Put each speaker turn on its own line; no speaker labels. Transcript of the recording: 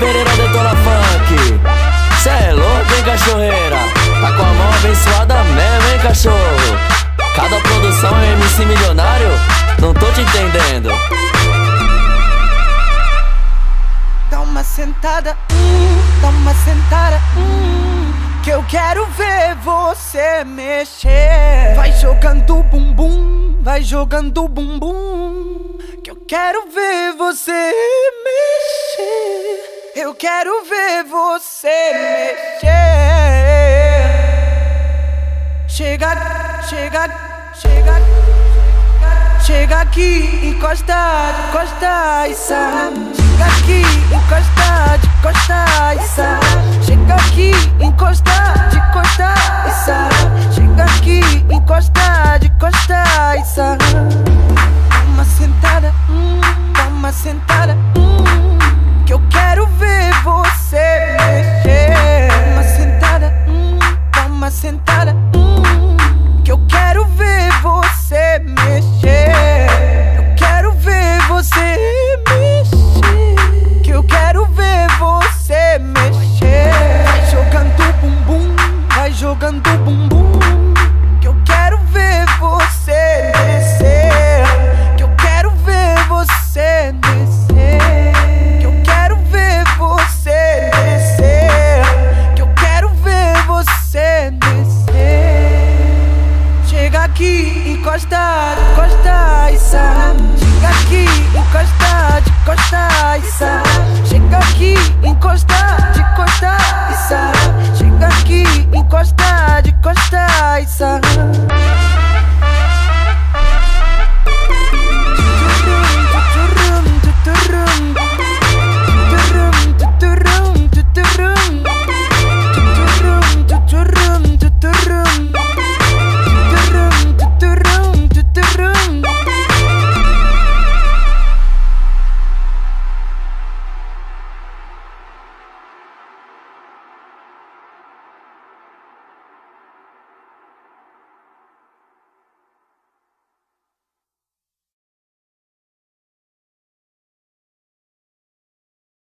Pereira detona funk. Cê é louco, hein, cachorreira? Tá com a mão abençoada mesmo, hein, cachorro? Cada produção é MC milionário? Não tô te entendendo.
Dá uma sentada, hum, dá uma sentada, hum, que eu quero ver você mexer. Vai jogando bumbum, vai jogando bumbum, que eu quero ver você mexer. Eu quero ver você mexer. Chega, chega, chega. Chega aqui, encosta, encosta e sai. Chega aqui, encosta, sentada, hum, que eu quero ver você mexer. Eu quero ver você mexer. Que eu quero ver você mexer. Vai jogando bumbum, vai jogando bumbum. aqui, encosta, encosta.